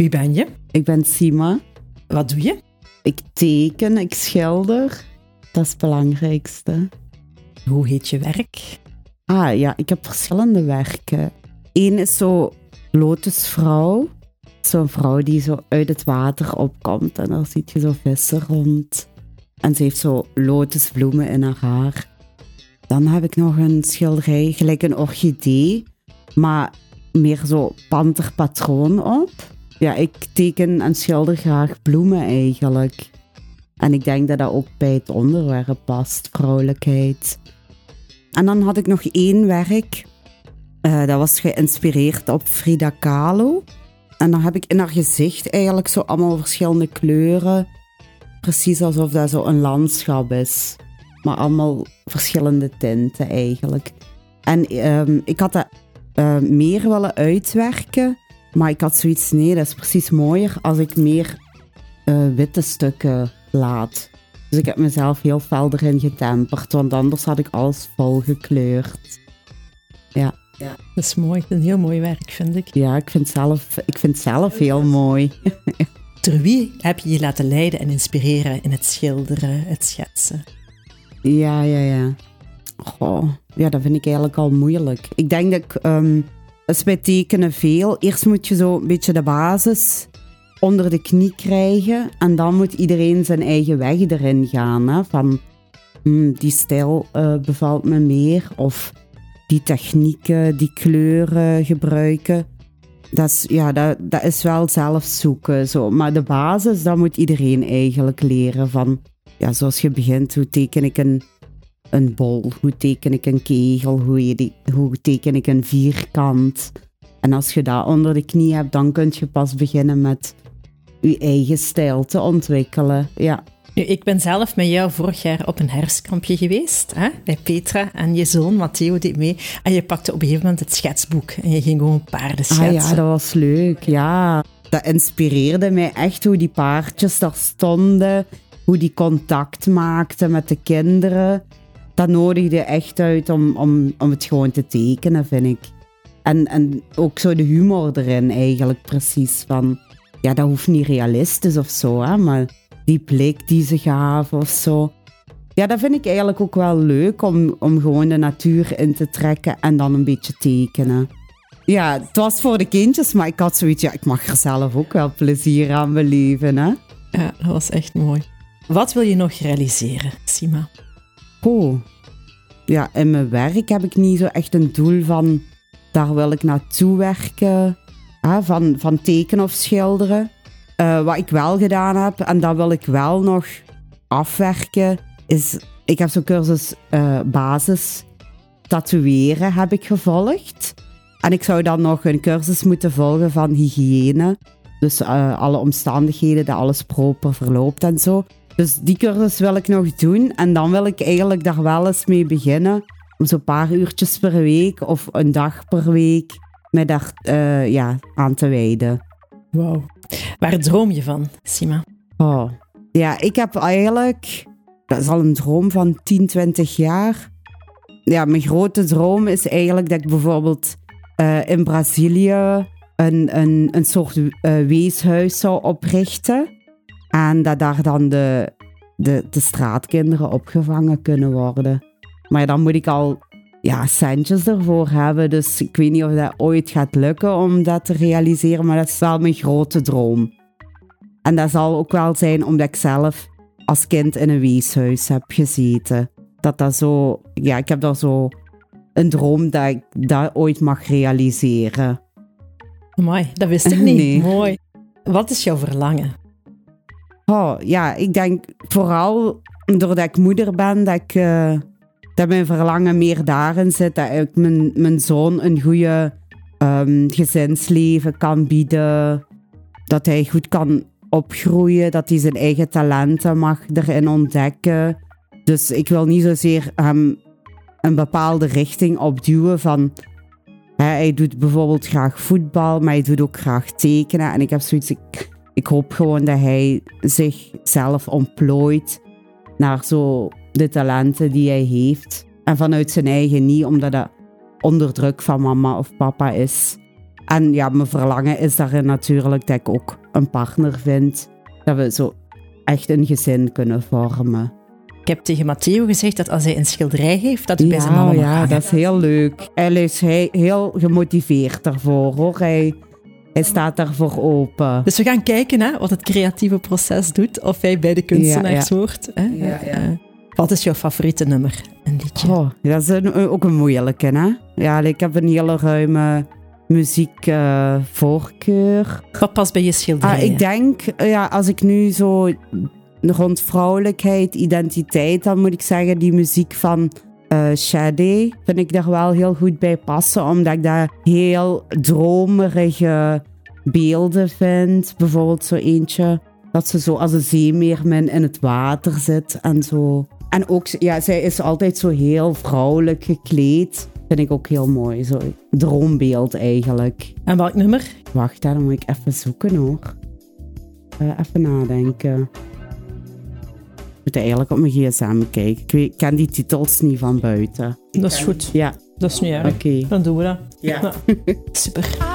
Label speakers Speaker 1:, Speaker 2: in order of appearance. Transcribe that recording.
Speaker 1: Wie ben je?
Speaker 2: Ik ben Sima.
Speaker 1: Wat doe je?
Speaker 2: Ik teken, ik schilder. Dat is het belangrijkste.
Speaker 1: Hoe heet je werk?
Speaker 2: Ah ja, ik heb verschillende werken. Eén is zo lotusvrouw. Zo'n vrouw die zo uit het water opkomt en dan ziet je zo vissen rond. En ze heeft zo lotusbloemen in haar haar. Dan heb ik nog een schilderij, gelijk een orchidee, maar meer zo panterpatroon op. Ja, ik teken en schilder graag bloemen eigenlijk. En ik denk dat dat ook bij het onderwerp past, vrouwelijkheid. En dan had ik nog één werk. Uh, dat was geïnspireerd op Frida Kahlo. En dan heb ik in haar gezicht eigenlijk zo allemaal verschillende kleuren. Precies alsof dat zo een landschap is. Maar allemaal verschillende tinten eigenlijk. En um, ik had dat uh, meer willen uitwerken. Maar ik had zoiets, nee, dat is precies mooier als ik meer uh, witte stukken laat. Dus ik heb mezelf heel fel erin getemperd, want anders had ik alles vol gekleurd. Ja.
Speaker 1: ja. Dat is mooi, een heel mooi werk, vind ik.
Speaker 2: Ja, ik vind, zelf, ik vind het zelf heel mooi.
Speaker 1: Door wie heb je je laten leiden en inspireren in het schilderen, het schetsen?
Speaker 2: Ja, ja, ja. Goh, ja, dat vind ik eigenlijk al moeilijk. Ik denk dat ik, um, dat is bij tekenen veel. Eerst moet je zo een beetje de basis onder de knie krijgen. En dan moet iedereen zijn eigen weg erin gaan. Hè? Van hmm, die stijl uh, bevalt me meer. Of die technieken, die kleuren gebruiken. Dat is, ja, dat, dat is wel zelf zoeken. Zo. Maar de basis, dat moet iedereen eigenlijk leren. Van, ja, zoals je begint, hoe teken ik een, een bol? Hoe teken ik een kegel? Hoe, hoe teken ik een vierkant? En als je dat onder de knie hebt, dan kun je pas beginnen met je eigen stijl te ontwikkelen. Ja.
Speaker 1: Ik ben zelf met jou vorig jaar op een herfstkampje geweest. Hè? Bij Petra en je zoon Matteo deed mee. En je pakte op een gegeven moment het schetsboek. En je ging gewoon paarden schetsen.
Speaker 2: Ah ja, dat was leuk. Ja. Dat inspireerde mij echt hoe die paardjes daar stonden. Hoe die contact maakten met de kinderen. Dat nodigde echt uit om, om, om het gewoon te tekenen, vind ik. En, en ook zo de humor erin eigenlijk precies. Van, ja, dat hoeft niet realistisch of zo, hè, maar die blik die ze gaven of zo. Ja, dat vind ik eigenlijk ook wel leuk om, om gewoon de natuur in te trekken en dan een beetje tekenen. Ja, het was voor de kindjes, maar ik had zoiets, ja, ik mag er zelf ook wel plezier aan beleven, hè.
Speaker 1: Ja, dat was echt mooi. Wat wil je nog realiseren, Sima?
Speaker 2: Oh, ja, in mijn werk heb ik niet zo echt een doel van, daar wil ik naartoe werken van, van tekenen of schilderen. Uh, wat ik wel gedaan heb, en dat wil ik wel nog afwerken, is... Ik heb zo'n cursus uh, basis tatoeëren heb ik gevolgd. En ik zou dan nog een cursus moeten volgen van hygiëne. Dus uh, alle omstandigheden, dat alles proper verloopt en zo. Dus die cursus wil ik nog doen. En dan wil ik eigenlijk daar wel eens mee beginnen. Om zo'n paar uurtjes per week of een dag per week mij daar uh, ja, aan te wijden.
Speaker 1: Wow. Waar droom je van, Sima?
Speaker 2: Oh. Ja, ik heb eigenlijk... Dat is al een droom van 10, 20 jaar. Ja, mijn grote droom is eigenlijk dat ik bijvoorbeeld uh, in Brazilië een, een, een soort uh, weeshuis zou oprichten. En dat daar dan de, de, de straatkinderen opgevangen kunnen worden. Maar dan moet ik al ja, centjes ervoor hebben. Dus ik weet niet of dat ooit gaat lukken om dat te realiseren, maar dat is wel mijn grote droom. En dat zal ook wel zijn omdat ik zelf als kind in een weeshuis heb gezeten. Dat dat zo, ja, ik heb daar zo een droom dat ik dat ooit mag realiseren.
Speaker 1: Mooi, dat wist ik niet. Mooi. Wat is jouw verlangen?
Speaker 2: Oh, ja, ik denk vooral doordat ik moeder ben, dat ik uh, dat mijn verlangen meer daarin zit. Dat ik mijn, mijn zoon een goede um, gezinsleven kan bieden. Dat hij goed kan opgroeien. Dat hij zijn eigen talenten mag erin ontdekken. Dus ik wil niet zozeer hem een bepaalde richting opduwen van... Hij doet bijvoorbeeld graag voetbal, maar hij doet ook graag tekenen. En ik heb zoiets... ik hoop gewoon dat hij zichzelf ontplooit naar zo de talenten die hij heeft. En vanuit zijn eigen niet, omdat dat onder druk van mama of papa is. En ja, mijn verlangen is daarin natuurlijk dat ik ook een partner vind. Dat we zo echt een gezin kunnen vormen.
Speaker 3: Ik heb tegen Matteo gezegd dat als hij een schilderij heeft, dat hij bij zijn mama
Speaker 2: ja, dat is heel leuk. Hij is he- heel gemotiveerd daarvoor hoor. Hij, hij staat daarvoor open.
Speaker 3: Dus we gaan kijken hè, wat het creatieve proces doet, of hij bij de kunstenaars hoort. Hè?
Speaker 2: Ja, ja.
Speaker 3: Eh, wat is jouw favoriete nummer? Een liedje.
Speaker 2: Oh, dat is een- ook een moeilijke, hè? Ja, ik heb een hele ruime muziekvoorkeur.
Speaker 3: Wat past bij je schilderijen?
Speaker 2: ah, ik denk, eh, ja, als ik nu zo rond vrouwelijkheid, identiteit, dan moet ik zeggen, die muziek van eh Shade vind ik daar wel heel goed bij passen, omdat ik daar heel dromerige beelden vind. Bijvoorbeeld zo eentje dat ze zo als een zeemeermin in het water zit en zo. En ook, ja, zij is altijd zo heel vrouwelijk gekleed. Vind ik ook heel mooi. Zo droombeeld eigenlijk.
Speaker 3: En welk nummer?
Speaker 2: Wacht, hè, dan moet ik even zoeken hoor. Eh, even nadenken. Moet eigenlijk op mijn gsm kijken. Ik, weet, ik ken die titels niet van buiten.
Speaker 3: Dat is goed.
Speaker 2: Ja,
Speaker 3: Dat is niet erg.
Speaker 2: oké.
Speaker 3: Dan doen we dat.
Speaker 2: Ja.
Speaker 3: Super.